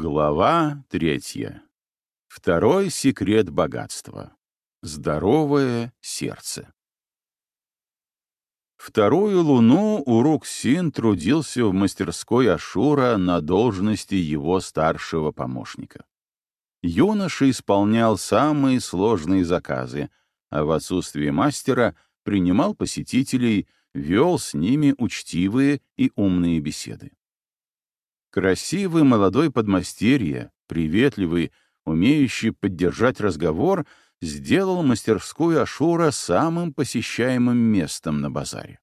Глава третья. Второй секрет богатства. Здоровое сердце. Вторую луну Уруксин трудился в мастерской Ашура на должности его старшего помощника. Юноша исполнял самые сложные заказы, а в отсутствие мастера принимал посетителей, вел с ними учтивые и умные беседы. Красивый молодой подмастерье, приветливый, умеющий поддержать разговор, сделал мастерскую Ашура самым посещаемым местом на базаре.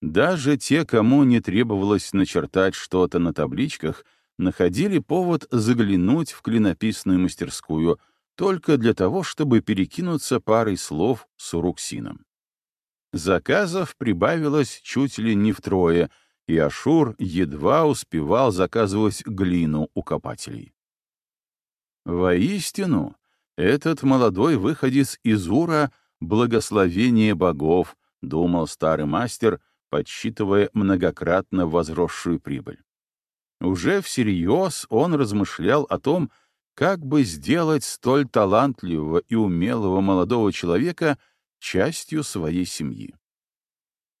Даже те, кому не требовалось начертать что-то на табличках, находили повод заглянуть в клинописную мастерскую только для того, чтобы перекинуться парой слов с Уруксином. Заказов прибавилось чуть ли не втрое — и Ашур едва успевал заказывать глину у копателей. Воистину, этот молодой выходец из Ура — благословение богов, думал старый мастер, подсчитывая многократно возросшую прибыль. Уже всерьез он размышлял о том, как бы сделать столь талантливого и умелого молодого человека частью своей семьи.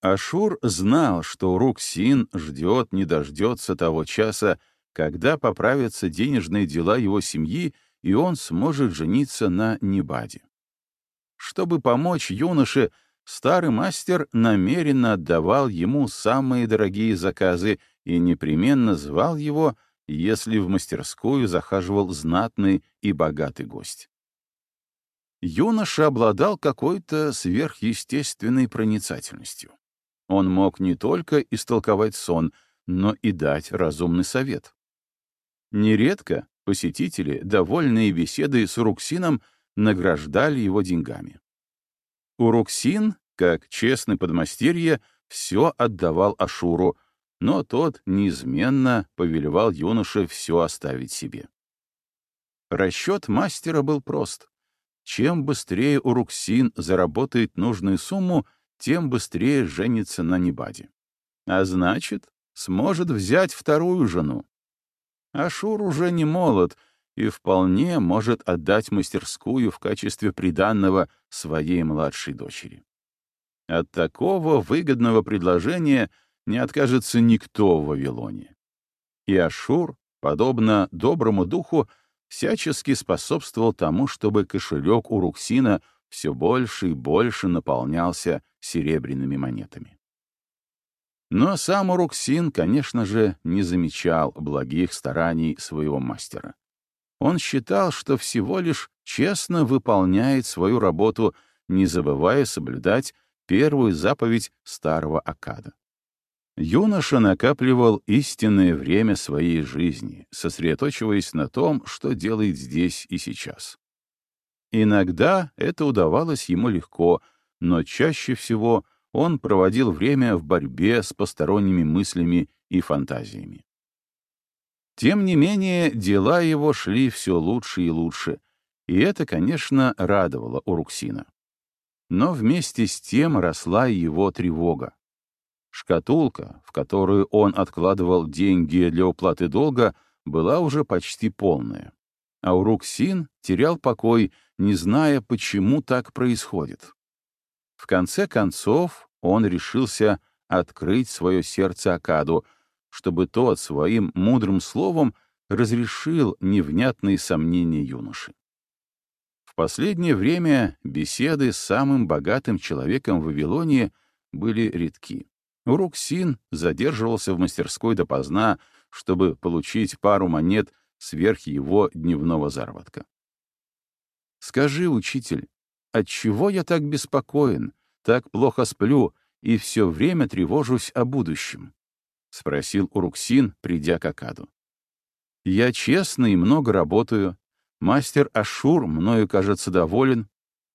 Ашур знал, что Руксин ждет, не дождется того часа, когда поправятся денежные дела его семьи, и он сможет жениться на Небаде. Чтобы помочь юноше, старый мастер намеренно отдавал ему самые дорогие заказы и непременно звал его, если в мастерскую захаживал знатный и богатый гость. Юноша обладал какой-то сверхъестественной проницательностью. Он мог не только истолковать сон, но и дать разумный совет. Нередко посетители, довольные беседой с Уруксином, награждали его деньгами. Уруксин, как честный подмастерье, все отдавал Ашуру, но тот неизменно повелевал юноше все оставить себе. Расчет мастера был прост. Чем быстрее Уруксин заработает нужную сумму, тем быстрее женится на Небаде. А значит, сможет взять вторую жену. Ашур уже не молод и вполне может отдать мастерскую в качестве приданного своей младшей дочери. От такого выгодного предложения не откажется никто в Вавилоне. И Ашур, подобно доброму духу, всячески способствовал тому, чтобы кошелек у Руксина все больше и больше наполнялся серебряными монетами. Но сам Уруксин, конечно же, не замечал благих стараний своего мастера. Он считал, что всего лишь честно выполняет свою работу, не забывая соблюдать первую заповедь старого Акада. Юноша накапливал истинное время своей жизни, сосредоточиваясь на том, что делает здесь и сейчас. Иногда это удавалось ему легко, но чаще всего он проводил время в борьбе с посторонними мыслями и фантазиями. Тем не менее, дела его шли все лучше и лучше, и это, конечно, радовало Уруксина. Но вместе с тем росла его тревога. Шкатулка, в которую он откладывал деньги для уплаты долга, была уже почти полная. А Уруксин терял покой, не зная, почему так происходит. В конце концов, он решился открыть свое сердце Акаду, чтобы тот своим мудрым словом разрешил невнятные сомнения юноши. В последнее время беседы с самым богатым человеком в Вавилоне были редки. Уруксин задерживался в мастерской допоздна, чтобы получить пару монет сверх его дневного заработка. «Скажи, учитель, Отчего я так беспокоен, так плохо сплю и все время тревожусь о будущем? — спросил Уруксин, придя к Акаду. «Я честно и много работаю. Мастер Ашур мною, кажется, доволен.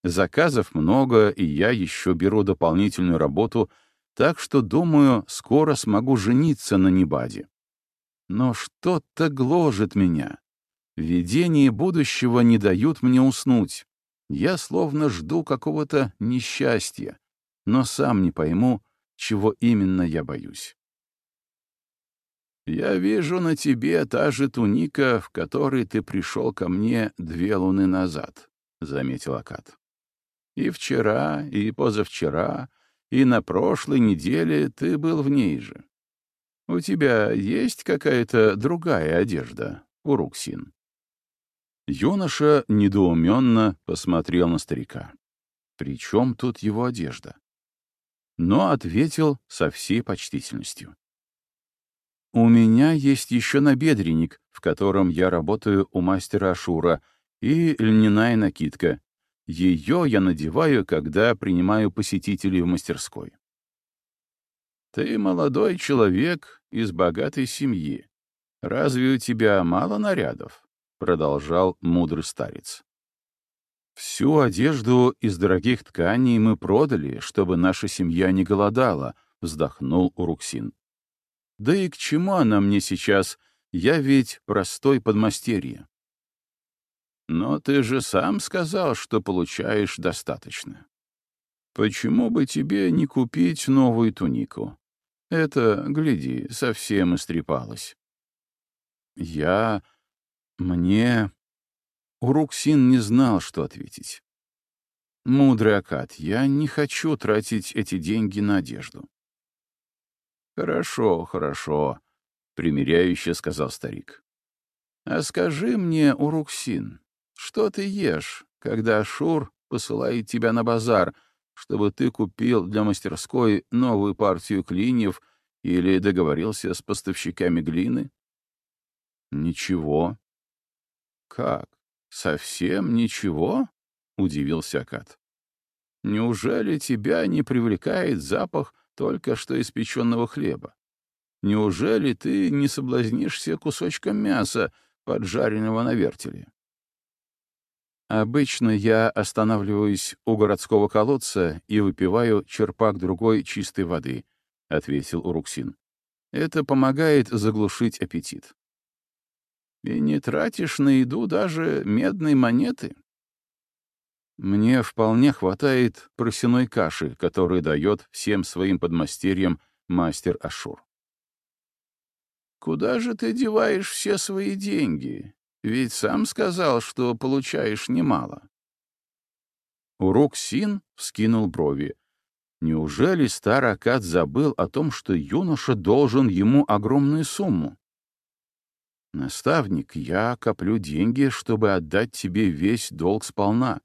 Заказов много, и я еще беру дополнительную работу, так что, думаю, скоро смогу жениться на Небаде. Но что-то гложет меня. Видения будущего не дают мне уснуть. Я словно жду какого-то несчастья, но сам не пойму, чего именно я боюсь. «Я вижу на тебе та же туника, в которой ты пришел ко мне две луны назад», — заметил Акад. «И вчера, и позавчера, и на прошлой неделе ты был в ней же. У тебя есть какая-то другая одежда, Уруксин?» Юноша недоуменно посмотрел на старика. «При чем тут его одежда?» Но ответил со всей почтительностью. У меня есть еще набедренник, в котором я работаю у мастера Ашура, и льняная накидка. Ее я надеваю, когда принимаю посетителей в мастерской. Ты молодой человек из богатой семьи. Разве у тебя мало нарядов? Продолжал мудрый старец. Всю одежду из дорогих тканей мы продали, чтобы наша семья не голодала, вздохнул Уруксин. Да и к чему она мне сейчас? Я ведь простой подмастерье. Но ты же сам сказал, что получаешь достаточно. Почему бы тебе не купить новую тунику? Это, гляди, совсем истрепалось. Я... мне... Уруксин не знал, что ответить. «Мудрый Акад, я не хочу тратить эти деньги на одежду. «Хорошо, хорошо», — примиряюще сказал старик. «А скажи мне, Уруксин, что ты ешь, когда Ашур посылает тебя на базар, чтобы ты купил для мастерской новую партию клиньев или договорился с поставщиками глины?» «Ничего». «Как? Совсем ничего?» — удивился Акад. «Неужели тебя не привлекает запах только что испеченного хлеба. Неужели ты не соблазнишься кусочком мяса, поджаренного на вертеле? Обычно я останавливаюсь у городского колодца и выпиваю черпак другой чистой воды, — ответил Уруксин. Это помогает заглушить аппетит. И не тратишь на еду даже медные монеты? Мне вполне хватает просяной каши, которую дает всем своим подмастерьям мастер Ашур. «Куда же ты деваешь все свои деньги? Ведь сам сказал, что получаешь немало». Урок Син вскинул брови. Неужели старый Акад забыл о том, что юноша должен ему огромную сумму? «Наставник, я коплю деньги, чтобы отдать тебе весь долг сполна.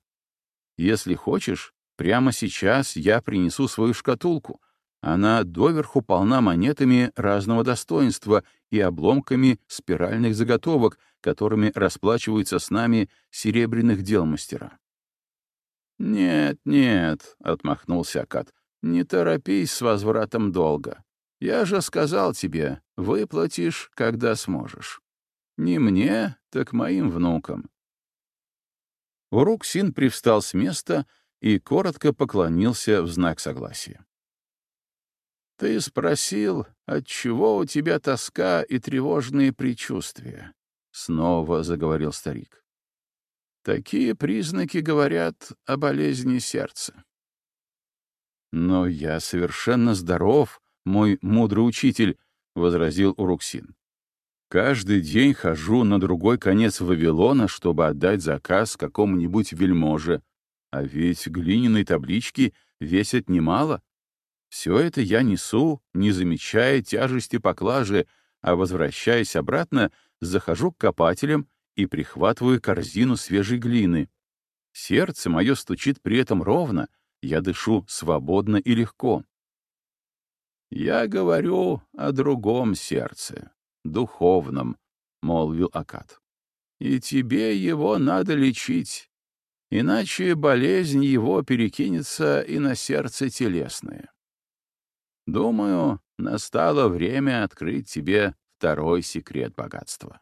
Если хочешь, прямо сейчас я принесу свою шкатулку. Она доверху полна монетами разного достоинства и обломками спиральных заготовок, которыми расплачиваются с нами серебряных дел мастера. «Нет, нет», — отмахнулся Акад, — «не торопись с возвратом долга. Я же сказал тебе, выплатишь, когда сможешь. Не мне, так моим внукам. Уруксин привстал с места и коротко поклонился в знак согласия. «Ты спросил, отчего у тебя тоска и тревожные предчувствия?» — снова заговорил старик. «Такие признаки говорят о болезни сердца». «Но я совершенно здоров, мой мудрый учитель», — возразил Уруксин. Каждый день хожу на другой конец Вавилона, чтобы отдать заказ какому-нибудь вельможе. А ведь глиняные таблички весят немало. Все это я несу, не замечая тяжести поклажи, а, возвращаясь обратно, захожу к копателям и прихватываю корзину свежей глины. Сердце мое стучит при этом ровно, я дышу свободно и легко. Я говорю о другом сердце духовном, — молвил Акад. И тебе его надо лечить, иначе болезнь его перекинется и на сердце телесное. Думаю, настало время открыть тебе второй секрет богатства.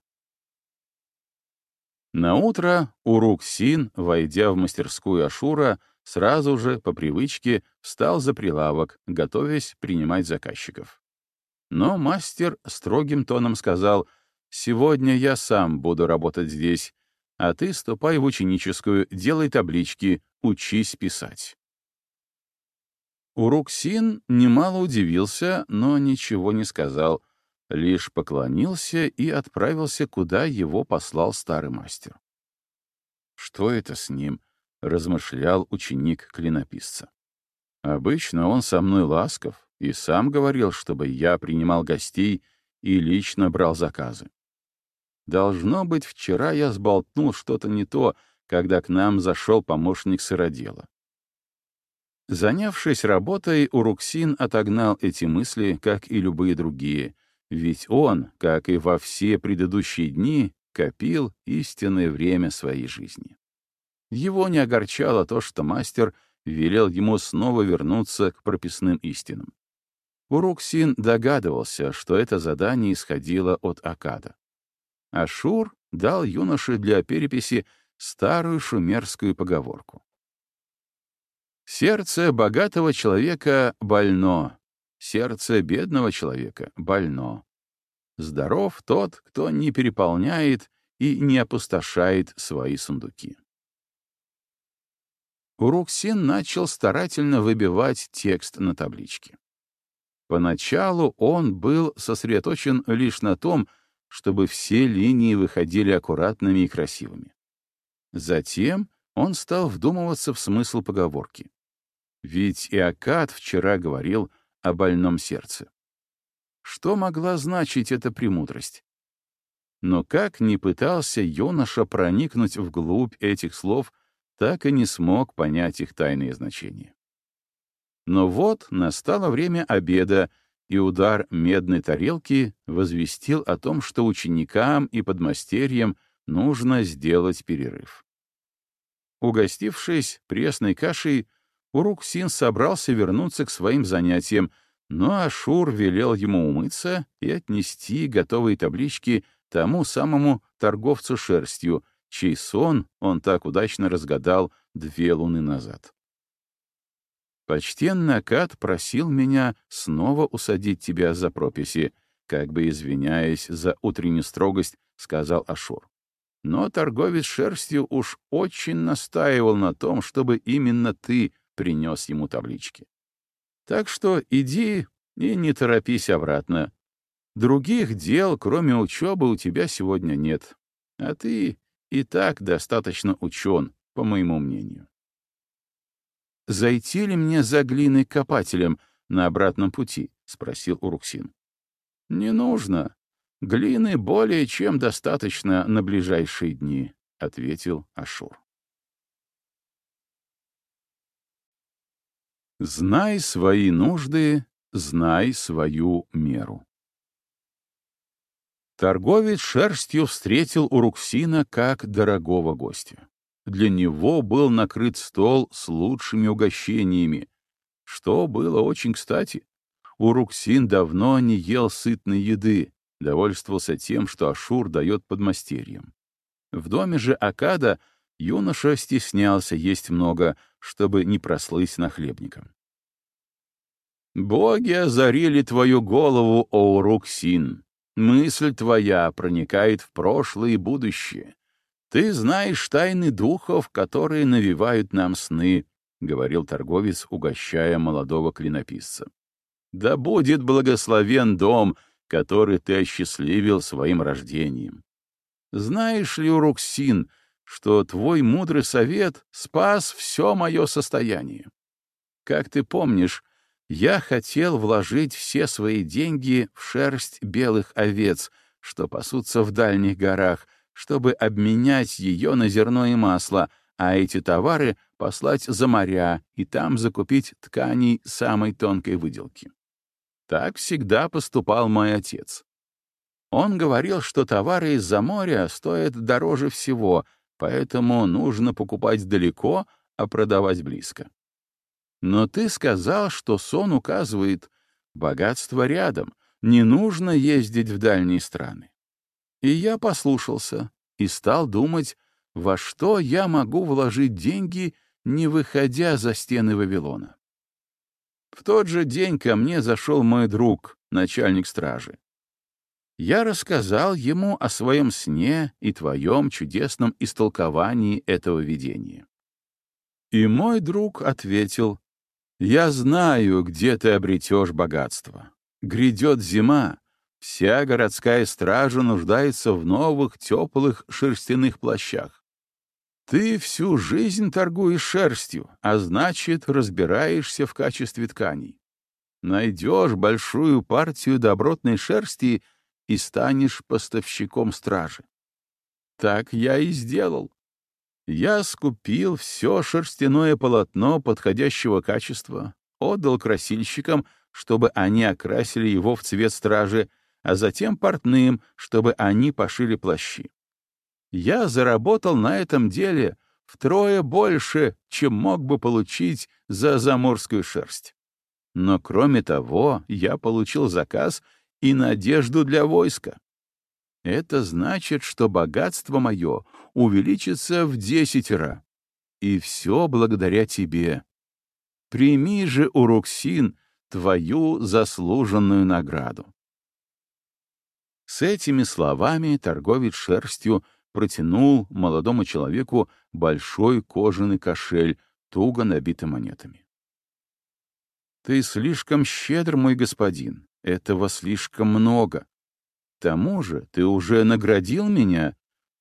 На утро Уруксин, войдя в мастерскую Ашура, сразу же, по привычке, встал за прилавок, готовясь принимать заказчиков. Но мастер строгим тоном сказал, «Сегодня я сам буду работать здесь, а ты ступай в ученическую, делай таблички, учись писать». Уруксин немало удивился, но ничего не сказал. лишь поклонился и отправился, куда его послал старый мастер. «Что это с ним?» — размышлял ученик клинописца. «Обычно он со мной ласков и сам говорил, чтобы я принимал гостей и лично брал заказы. Должно быть, вчера я сболтнул что-то не то, когда к нам зашел помощник сыродела. Занявшись работой, Уруксин отогнал эти мысли, как и любые другие, ведь он, как и во все предыдущие дни, копил истинное время своей жизни. Его не огорчало то, что мастер велел ему снова вернуться к прописным истинам. Уруксин догадывался, что это задание исходило от Акада. Ашур дал юноше для переписи старую шумерскую поговорку. Сердце богатого человека больно, сердце бедного человека больно. Здоров тот, кто не переполняет и не опустошает свои сундуки. Уруксин начал старательно выбивать текст на табличке. Поначалу он был сосредоточен лишь на том, чтобы все линии выходили аккуратными и красивыми. Затем он стал вдумываться в смысл поговорки. Ведь Иокат вчера говорил о больном сердце. Что могла значить эта премудрость? Но как ни пытался юноша проникнуть вглубь этих слов, так и не смог понять их тайные значения. Но вот настало время обеда, и удар медной тарелки возвестил о том, что ученикам и подмастерьям нужно сделать перерыв. Угостившись пресной кашей, Уруксин собрался вернуться к своим занятиям, но Ашур велел ему умыться и отнести готовые таблички тому самому торговцу шерстью, чей сон он так удачно разгадал две луны назад. Почтенный Акад просил меня снова усадить тебя за прописи, как бы извиняясь за утреннюю строгость, сказал Ашур. Но торговец шерстью уж очень настаивал на том, чтобы именно ты принес ему таблички. Так что иди и не торопись обратно. Других дел, кроме учебы, у тебя сегодня нет. А ты и так достаточно учен, по моему мнению. «Зайти ли мне за глиной копателем на обратном пути?» — спросил Уруксин. «Не нужно. Глины более чем достаточно на ближайшие дни», — ответил Ашур. Знай свои нужды, знай свою меру. Торговец шерстью встретил Уруксина как дорогого гостя. Для него был накрыт стол с лучшими угощениями, что было очень кстати. Уруксин давно не ел сытной еды, довольствовался тем, что Ашур дает подмастерьям. В доме же Акада юноша стеснялся есть много, чтобы не прослыть нахлебником. «Боги озарили твою голову, о Уруксин. Мысль твоя проникает в прошлое и будущее. Ты знаешь тайны духов, которые навевают нам сны», — говорил торговец, угощая молодого клинописца. «Да будет благословен дом, который ты осчастливил своим рождением. Знаешь ли, Уруксин, что твой мудрый совет спас все мое состояние. Как ты помнишь, я хотел вложить все свои деньги в шерсть белых овец, что пасутся в дальних горах, чтобы обменять ее на зерно и масло, а эти товары послать за моря и там закупить тканей самой тонкой выделки. Так всегда поступал мой отец. Он говорил, что товары из-за моря стоят дороже всего — поэтому нужно покупать далеко, а продавать близко. Но ты сказал, что сон указывает, богатство рядом, не нужно ездить в дальние страны. И я послушался и стал думать, во что я могу вложить деньги, не выходя за стены Вавилона. В тот же день ко мне зашел мой друг, начальник стражи я рассказал ему о своем сне и твоем чудесном истолковании этого видения. И мой друг ответил, «Я знаю, где ты обретешь богатство. Грядет зима, Вся городская стража нуждается в новых теплых шерстяных плащах. Ты всю жизнь торгуешь шерстью, а значит, разбираешься в качестве тканей. Найдешь большую партию добротной шерсти и станешь поставщиком стражи. Так я и сделал. Я скупил все шерстяное полотно подходящего качества, отдал красильщикам, чтобы они окрасили его в цвет стражи, а затем портным, чтобы они пошили плащи. Я заработал на этом деле втрое больше, чем мог бы получить за заморскую шерсть. Но кроме того, я получил заказ и надежду для войска. Это значит, что богатство мое увеличится в десятеро. И все благодаря тебе. Прими же, Уруксин, твою заслуженную награду. С этими словами торговец шерстью протянул молодому человеку большой кожаный кошель, туго набитый монетами. «Ты слишком щедр, мой господин, этого слишком много. К тому же ты уже наградил меня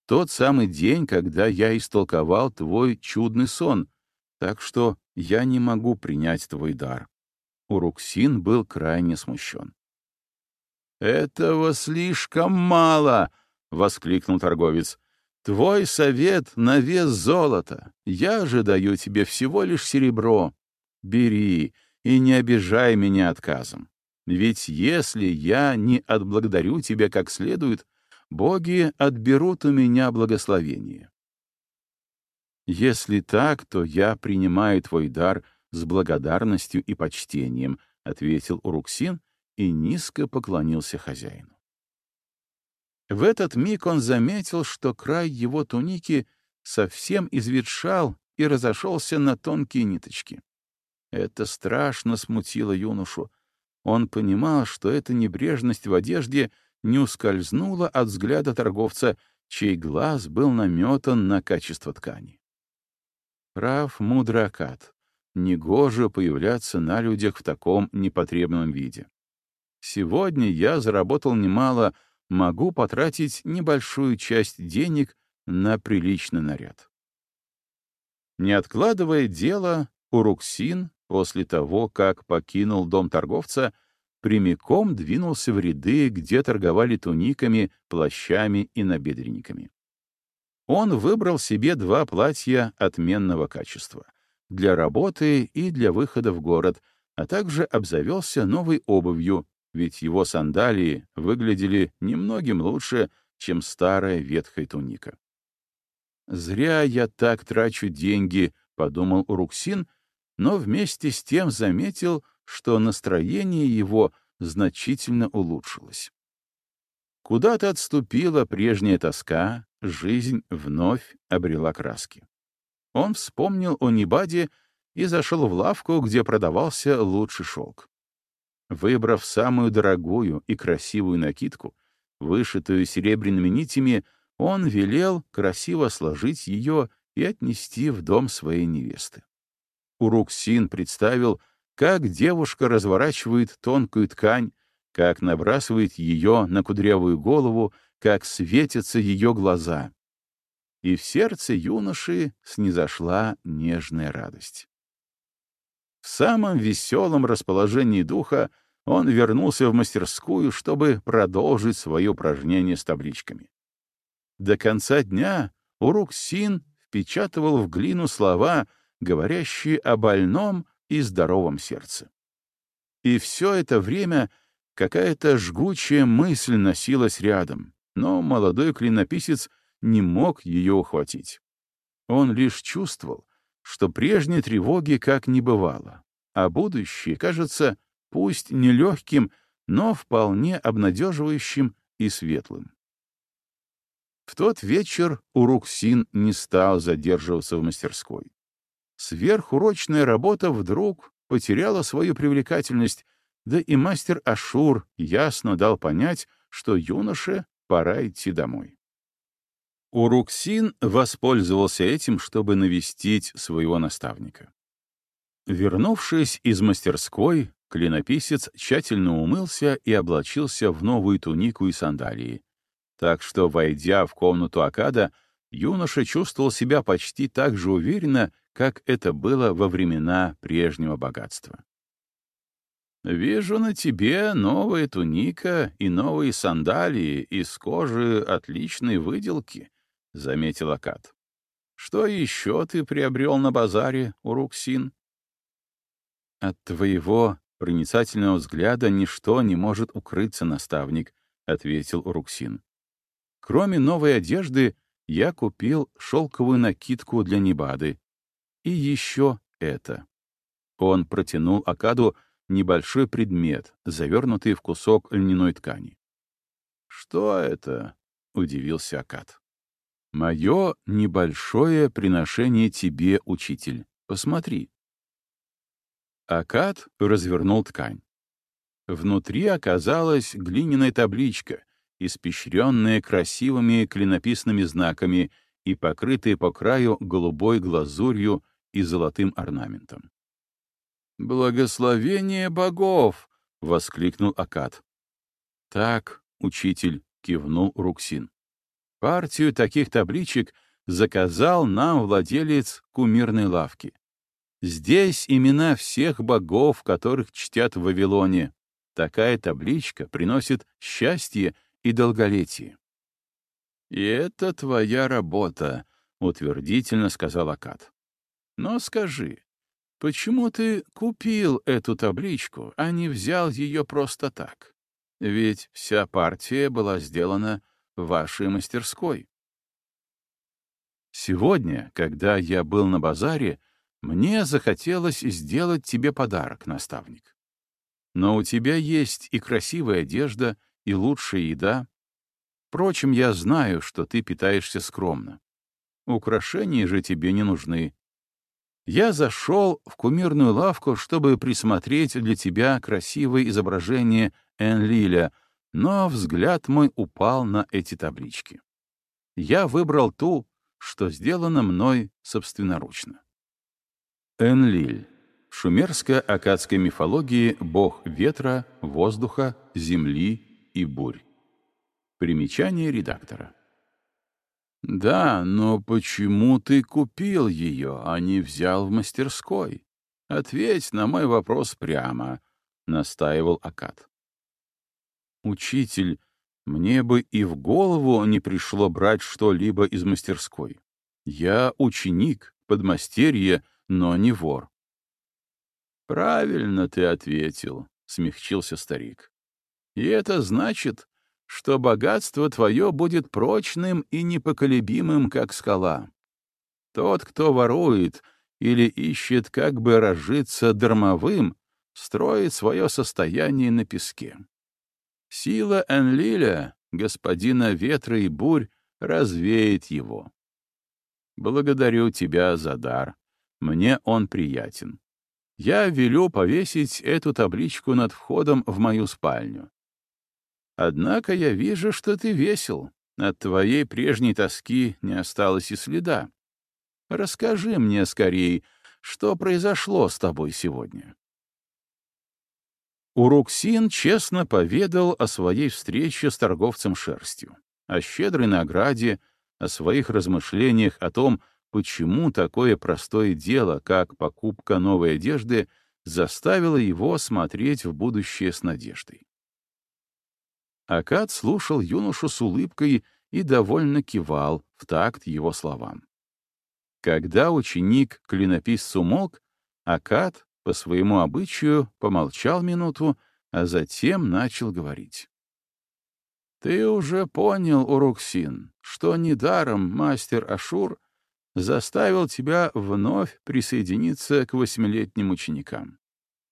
тот самый день, когда я истолковал твой чудный сон, так что я не могу принять твой дар». Уруксин был крайне смущен. «Этого слишком мало!» — воскликнул торговец. «Твой совет на вес золота. Я же даю тебе всего лишь серебро. Бери и не обижай меня отказом. Ведь если я не отблагодарю тебя как следует, боги отберут у меня благословение. Если так, то я принимаю твой дар с благодарностью и почтением, — ответил Уруксин и низко поклонился хозяину. В этот миг он заметил, что край его туники совсем изветшал и разошелся на тонкие ниточки. Это страшно смутило юношу. Он понимал, что эта небрежность в одежде не ускользнула от взгляда торговца, чей глаз был наметан на качество ткани. Прав мудрый Акад. Негоже появляться на людях в таком непотребном виде. Сегодня я заработал немало, могу потратить небольшую часть денег на приличный наряд. Не откладывая дело, Уруксин, после того, как покинул дом торговца, прямиком двинулся в ряды, где торговали туниками, плащами и набедренниками. Он выбрал себе два платья отменного качества — для работы и для выхода в город, а также обзавелся новой обувью, ведь его сандалии выглядели немногим лучше, чем старая ветхая туника. «Зря я так трачу деньги», — подумал Уруксин, но вместе с тем заметил, что настроение его значительно улучшилось. Куда-то отступила прежняя тоска, жизнь вновь обрела краски. Он вспомнил о Небаде и зашел в лавку, где продавался лучший шелк. Выбрав самую дорогую и красивую накидку, вышитую серебряными нитями, он велел красиво сложить ее и отнести в дом своей невесты. Уруксин представил, как девушка разворачивает тонкую ткань, как набрасывает ее на кудрявую голову, как светятся ее глаза. И в сердце юноши снизошла нежная радость. В самом веселом расположении духа он вернулся в мастерскую, чтобы продолжить свое упражнение с табличками. До конца дня Урук Син впечатывал в глину слова, говорящие о больном и здоровом сердце. И все это время какая-то жгучая мысль носилась рядом, но молодой клинописец не мог ее ухватить. Он лишь чувствовал, что прежней тревоги как не бывало, а будущее кажется пусть не легким, но вполне обнадеживающим и светлым. В тот вечер Уруксин не стал задерживаться в мастерской. Сверхурочная работа вдруг потеряла свою привлекательность, да и мастер Ашур ясно дал понять, что юноше пора идти домой. Уруксин воспользовался этим, чтобы навестить своего наставника. Вернувшись из мастерской, Клинописец тщательно умылся и облачился в новую тунику и сандалии. Так что, войдя в комнату Акада, юноша чувствовал себя почти так же уверенно, как это было во времена прежнего богатства. «Вижу на тебе новая туника и новые сандалии из кожи отличной выделки», — заметил Акад. «Что еще ты приобрел на базаре, Уруксин?» «От твоего проницательного взгляда ничто не может укрыться, наставник», — ответил Уруксин. «Кроме новой одежды, я купил шелковую накидку для Небады. И еще это». Он протянул Акаду небольшой предмет, завернутый в кусок льняной ткани. «Что это?» — удивился Акад. «Мое небольшое приношение тебе, учитель. Посмотри». Акад развернул ткань. Внутри оказалась глиняная табличка, испещренная красивыми клинописными знаками и покрытая по краю голубой глазурью и золотым орнаментом. «Благословение богов!» — воскликнул Акад. «Так, учитель», — кивнул Руксин. «Партию таких табличек заказал нам владелец кумирной лавки. Здесь имена всех богов, которых чтят в Вавилоне. Такая табличка приносит счастье и долголетие». «И это твоя работа», — утвердительно сказал Акад. «Но скажи, Почему ты купил эту табличку, а не взял ее просто так? Ведь вся партия была сделана вашей мастерской. Сегодня, когда я был на базаре, мне захотелось сделать тебе подарок, наставник. Но у тебя есть и красивая одежда, и лучшая еда. Впрочем, я знаю, что ты питаешься скромно. Украшения же тебе не нужны, я зашел в кумирную лавку, чтобы присмотреть для тебя красивое изображение Энлиля, но взгляд мой упал на эти таблички. Я выбрал ту, что сделано мной собственноручно. Энлиль. В шумерско-акадской мифологии бог ветра, воздуха, земли и бурь. Примечание редактора. «Да, но почему ты купил ее, а не взял в мастерской? Ответь на мой вопрос прямо», — настаивал Акад. «Учитель, мне бы и в голову не пришло брать что-либо из мастерской. Я ученик, подмастерье, но не вор». «Правильно ты ответил», — смягчился старик. «И это значит, что богатство твое будет прочным и непоколебимым, как скала. Тот, кто ворует или ищет как бы разжиться дармовым, строит свое состояние на песке. Сила Энлиля, господина ветра и бурь, развеет его. Благодарю тебя за дар. Мне он приятен. Я велю повесить эту табличку над входом в мою спальню. Однако я вижу, что ты весел. От твоей прежней тоски не осталось и следа. Расскажи мне скорее, что произошло с тобой сегодня. Уруксин честно поведал о своей встрече с торговцем шерстью, о щедрой награде, о своих размышлениях о том, почему такое простое дело, как покупка новой одежды, заставило его смотреть в будущее с надеждой. Акад слушал юношу с улыбкой и довольно кивал в такт его словам. Когда ученик клинописец умолк, Акад, по своему обычаю, помолчал минуту, а затем начал говорить. «Ты уже понял, Уруксин, что недаром мастер Ашур заставил тебя вновь присоединиться к восьмилетним ученикам.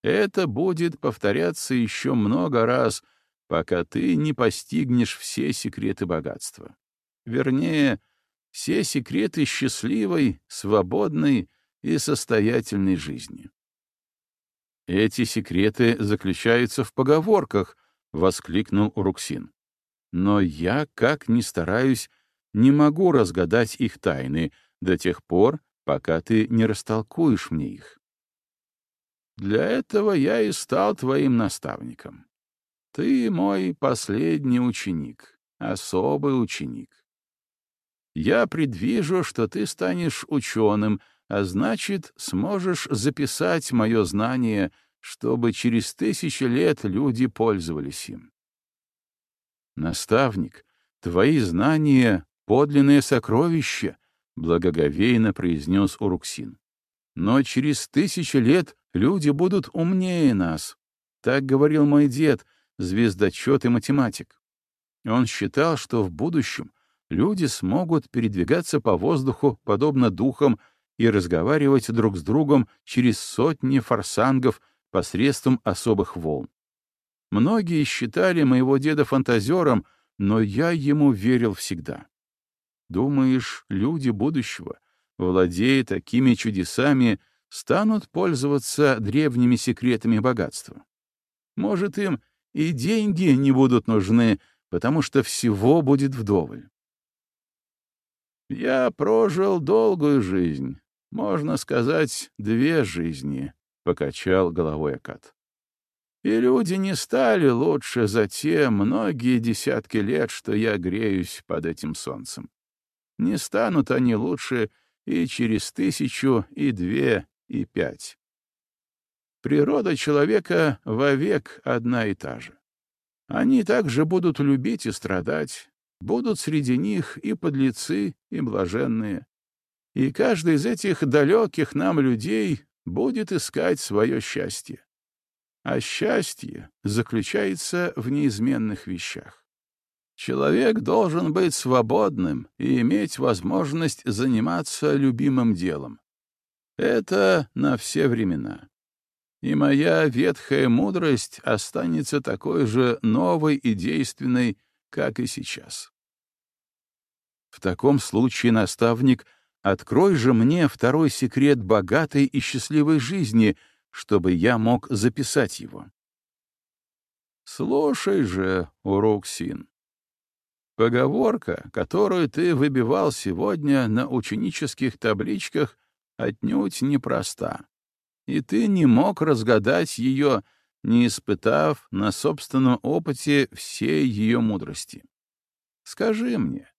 Это будет повторяться еще много раз — пока ты не постигнешь все секреты богатства. Вернее, все секреты счастливой, свободной и состоятельной жизни. «Эти секреты заключаются в поговорках», — воскликнул Уруксин. «Но я, как ни стараюсь, не могу разгадать их тайны до тех пор, пока ты не растолкуешь мне их». Для этого я и стал твоим наставником. Ты мой последний ученик, особый ученик. Я предвижу, что ты станешь ученым, а значит, сможешь записать мое знание, чтобы через тысячи лет люди пользовались им. Наставник, твои знания — подлинное сокровище, — благоговейно произнес Уруксин. Но через тысячи лет люди будут умнее нас. Так говорил мой дед, звездочет и математик. Он считал, что в будущем люди смогут передвигаться по воздуху, подобно духам, и разговаривать друг с другом через сотни форсангов посредством особых волн. Многие считали моего деда фантазером, но я ему верил всегда. Думаешь, люди будущего, владея такими чудесами, станут пользоваться древними секретами богатства? Может, им и деньги не будут нужны, потому что всего будет вдоволь. Я прожил долгую жизнь, можно сказать, две жизни, — покачал головой Акад. И люди не стали лучше за те многие десятки лет, что я греюсь под этим солнцем. Не станут они лучше и через тысячу, и две, и пять. Природа человека вовек одна и та же. Они также будут любить и страдать, Будут среди них и подлецы, и блаженные. И каждый из этих далеких нам людей будет искать свое счастье. А счастье заключается в неизменных вещах. Человек должен быть свободным и иметь возможность заниматься любимым делом. Это на все времена. И моя ветхая мудрость останется такой же новой и действенной, как и сейчас. В таком случае, наставник, открой же мне второй секрет богатой и счастливой жизни, чтобы я мог записать его. Слушай же, Уроксин. Поговорка, которую ты выбивал сегодня на ученических табличках, отнюдь непроста, и ты не мог разгадать ее, не испытав на собственном опыте всей ее мудрости. Скажи мне,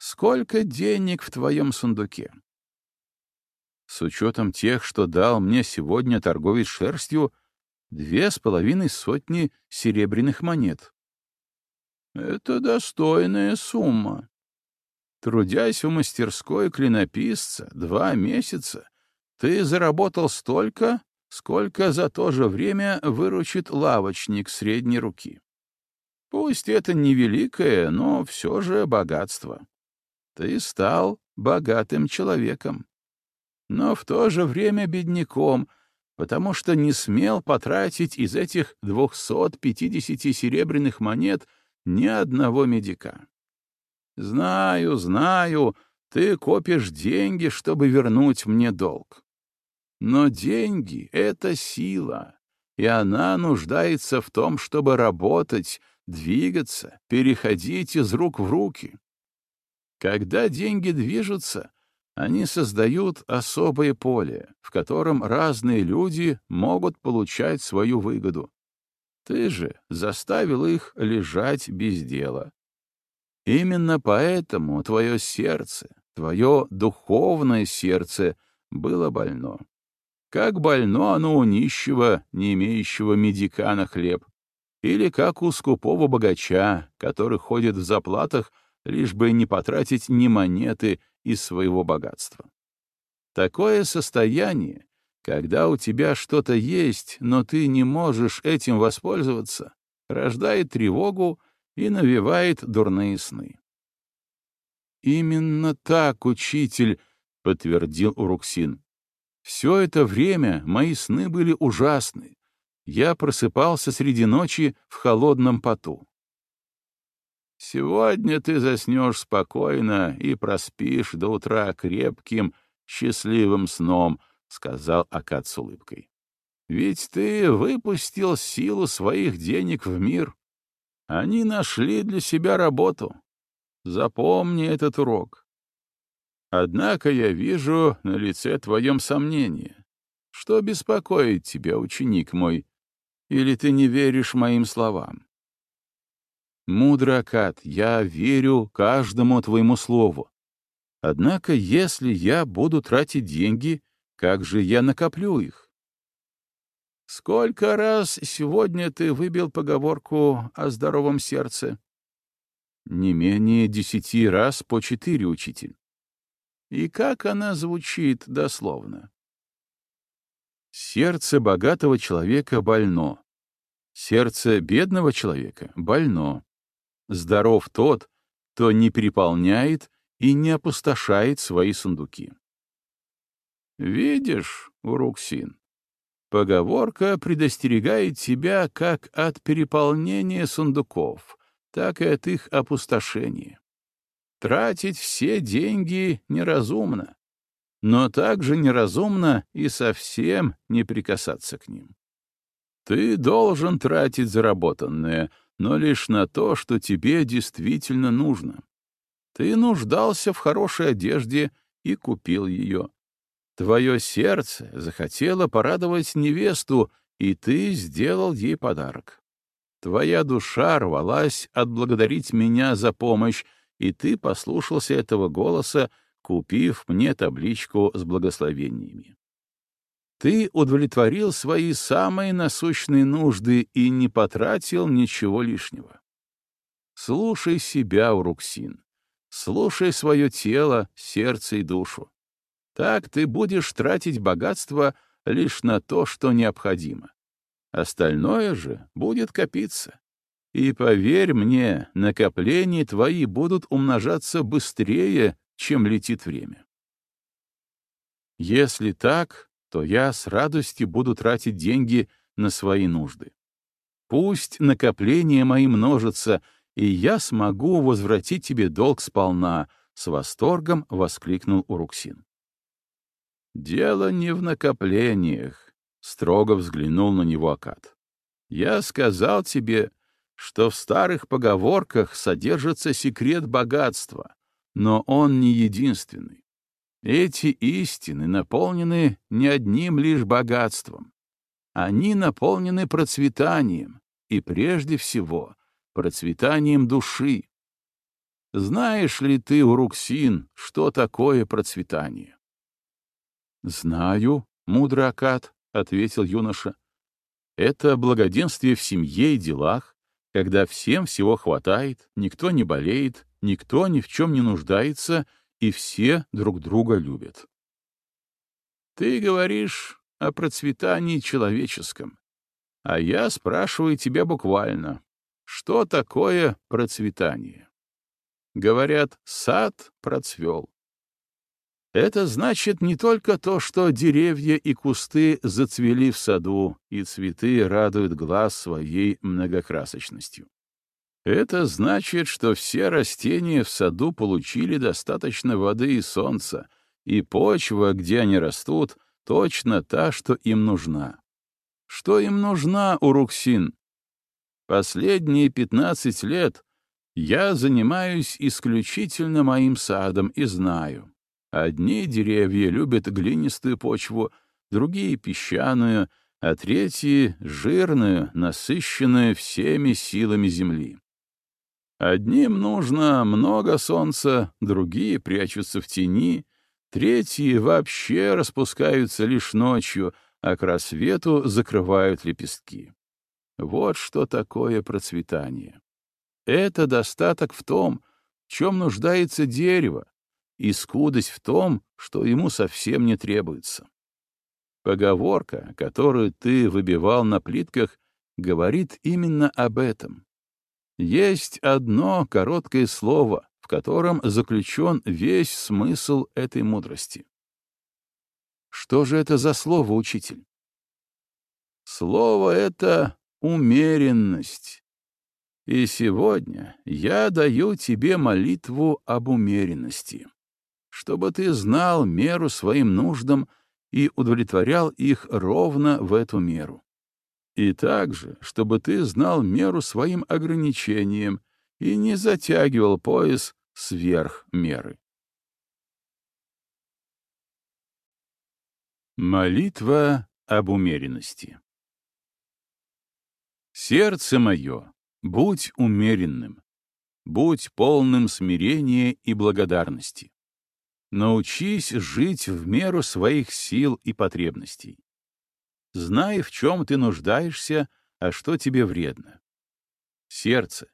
сколько денег в твоем сундуке? С учетом тех, что дал мне сегодня торговец шерстью, две с половиной сотни серебряных монет. Это достойная сумма. Трудясь в мастерской клинописца два месяца, ты заработал столько, сколько за то же время выручит лавочник средней руки. Пусть это невеликое, но все же богатство. Ты стал богатым человеком, но в то же время бедняком, потому что не смел потратить из этих 250 серебряных монет ни одного медика. Знаю, знаю, ты копишь деньги, чтобы вернуть мне долг. Но деньги — это сила, и она нуждается в том, чтобы работать, двигаться, переходить из рук в руки. Когда деньги движутся, они создают особое поле, в котором разные люди могут получать свою выгоду. Ты же заставил их лежать без дела. Именно поэтому твое сердце, твое духовное сердце было больно. Как больно оно у нищего, не имеющего медика на хлеб, или как у скупого богача, который ходит в заплатах, лишь бы не потратить ни монеты из своего богатства. Такое состояние, когда у тебя что-то есть, но ты не можешь этим воспользоваться, рождает тревогу и навевает дурные сны. «Именно так, учитель», — подтвердил Уруксин. Все это время мои сны были ужасны. Я просыпался среди ночи в холодном поту. Сегодня ты заснешь спокойно и проспишь до утра крепким, счастливым сном, — сказал Акад с улыбкой. Ведь ты выпустил силу своих денег в мир. Они нашли для себя работу. Запомни этот урок. Однако я вижу на лице твоем сомнение. Что беспокоит тебя, ученик мой? Или ты не веришь моим словам? Мудрый Акад, я верю каждому твоему слову. Однако, если я буду тратить деньги, как же я накоплю их? Сколько раз сегодня ты выбил поговорку о здоровом сердце? Не менее десяти раз по четыре, учитель. И как она звучит дословно? Сердце богатого человека больно. Сердце бедного человека больно. Здоров тот, кто не переполняет и не опустошает свои сундуки. Видишь, Уруксин, поговорка предостерегает тебя как от переполнения сундуков, так и от их опустошения. Тратить все деньги неразумно, но также неразумно и совсем не прикасаться к ним. Ты должен тратить заработанное, но лишь на то, что тебе действительно нужно. Ты нуждался в хорошей одежде и купил ее. Твое сердце захотело порадовать невесту, и ты сделал ей подарок. Твоя душа рвалась отблагодарить меня за помощь, и ты послушался этого голоса, купив мне табличку с благословениями. Ты удовлетворил свои самые насущные нужды и не потратил ничего лишнего. Слушай себя, Уруксин. Слушай свое тело, сердце и душу. Так ты будешь тратить богатство лишь на то, что необходимо. Остальное же будет копиться. И поверь мне, накопления твои будут умножаться быстрее, чем летит время. Если так, то я с радостью буду тратить деньги на свои нужды. Пусть накопления мои множатся, и я смогу возвратить тебе долг сполна, — с восторгом воскликнул Уруксин. «Дело не в накоплениях», — строго взглянул на него Акад. «Я сказал тебе, что в старых поговорках содержится секрет богатства, но он не единственный. Эти истины наполнены не одним лишь богатством. Они наполнены процветанием, и прежде всего процветанием души. Знаешь ли ты, Уруксин, что такое процветание? — Знаю, мудрый Акад, — ответил юноша. — Это благоденствие в семье и делах, когда всем всего хватает, никто не болеет, никто ни в чем не нуждается, и все друг друга любят. Ты говоришь о процветании человеческом, а я спрашиваю тебя буквально, что такое процветание? Говорят, сад процвел. Это значит не только то, что деревья и кусты зацвели в саду, и цветы радуют глаз своей многокрасочностью. Это значит, что все растения в саду получили достаточно воды и солнца, и почва, где они растут, точно та, что им нужна. Что им нужна, Уруксин? Последние пятнадцать лет я занимаюсь исключительно моим садом и знаю, Одни деревья любят глинистую почву, другие — песчаную, а третьи — жирную, насыщенную всеми силами земли. Одним нужно много солнца, другие прячутся в тени, третьи вообще распускаются лишь ночью, а к рассвету закрывают лепестки. Вот что такое процветание. Это достаток в том, в чем нуждается дерево, и скудость в том, что ему совсем не требуется. Поговорка, которую ты выбивал на плитках, говорит именно об этом. Есть одно короткое слово, в котором заключен весь смысл этой мудрости. Что же это за слово, учитель? Слово это — умеренность. И сегодня я даю тебе молитву об умеренности чтобы ты знал меру своим нуждам и удовлетворял их ровно в эту меру. И также, чтобы ты знал меру своим ограничениям и не затягивал пояс сверх меры. Молитва об умеренности. Сердце мое, будь умеренным, будь полным смирения и благодарности. Научись жить в меру своих сил и потребностей. Знай, в чем ты нуждаешься, а что тебе вредно. Сердце,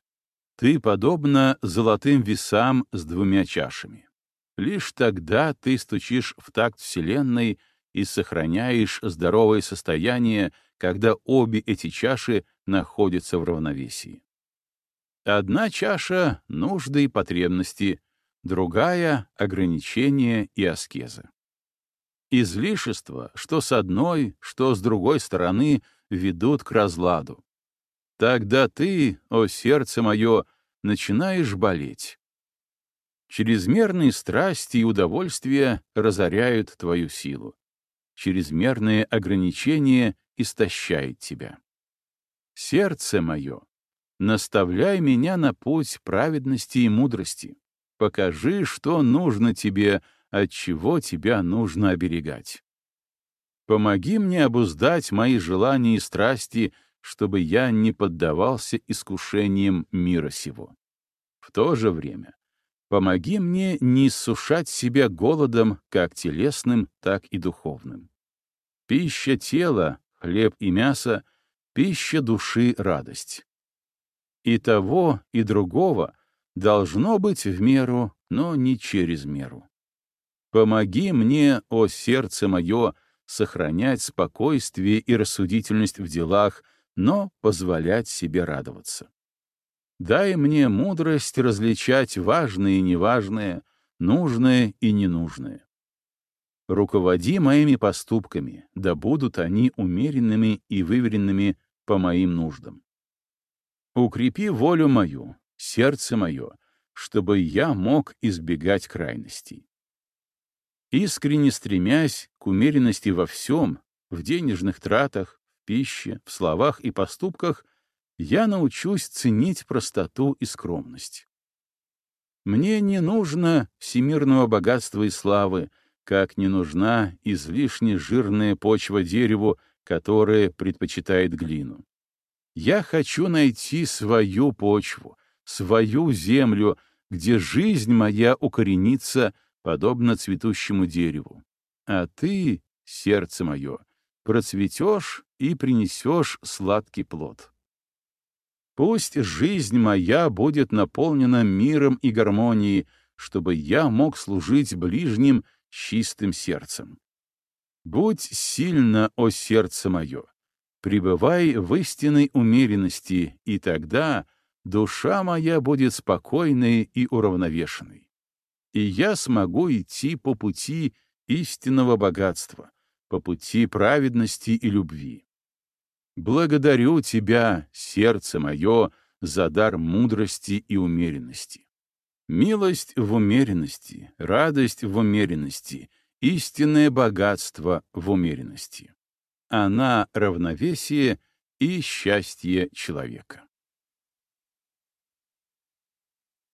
ты подобно золотым весам с двумя чашами. Лишь тогда ты стучишь в такт Вселенной и сохраняешь здоровое состояние, когда обе эти чаши находятся в равновесии. Одна чаша — нужды и потребности, другая — ограничения и аскеза. Излишества, что с одной, что с другой стороны, ведут к разладу. Тогда ты, о сердце мое, начинаешь болеть. Чрезмерные страсти и удовольствия разоряют твою силу. Чрезмерные ограничения истощают тебя. Сердце мое, наставляй меня на путь праведности и мудрости. Покажи, что нужно тебе, от чего тебя нужно оберегать. Помоги мне обуздать мои желания и страсти, чтобы я не поддавался искушениям мира сего. В то же время помоги мне не иссушать себя голодом как телесным, так и духовным. Пища тела, хлеб и мясо, пища души — радость. И того, и другого должно быть в меру, но не через меру. Помоги мне, о сердце мое, сохранять спокойствие и рассудительность в делах, но позволять себе радоваться. Дай мне мудрость различать важное и неважное, нужное и ненужное. Руководи моими поступками, да будут они умеренными и выверенными по моим нуждам. Укрепи волю мою, сердце мое, чтобы я мог избегать крайностей. Искренне стремясь к умеренности во всем, в денежных тратах, в пище, в словах и поступках, я научусь ценить простоту и скромность. Мне не нужно всемирного богатства и славы, как не нужна излишне жирная почва дереву, которое предпочитает глину. Я хочу найти свою почву, свою землю, где жизнь моя укоренится — подобно цветущему дереву. А ты, сердце мое, процветешь и принесешь сладкий плод. Пусть жизнь моя будет наполнена миром и гармонией, чтобы я мог служить ближним чистым сердцем. Будь сильно, о сердце мое, пребывай в истинной умеренности, и тогда душа моя будет спокойной и уравновешенной и я смогу идти по пути истинного богатства, по пути праведности и любви. Благодарю Тебя, сердце мое, за дар мудрости и умеренности. Милость в умеренности, радость в умеренности, истинное богатство в умеренности. Она — равновесие и счастье человека.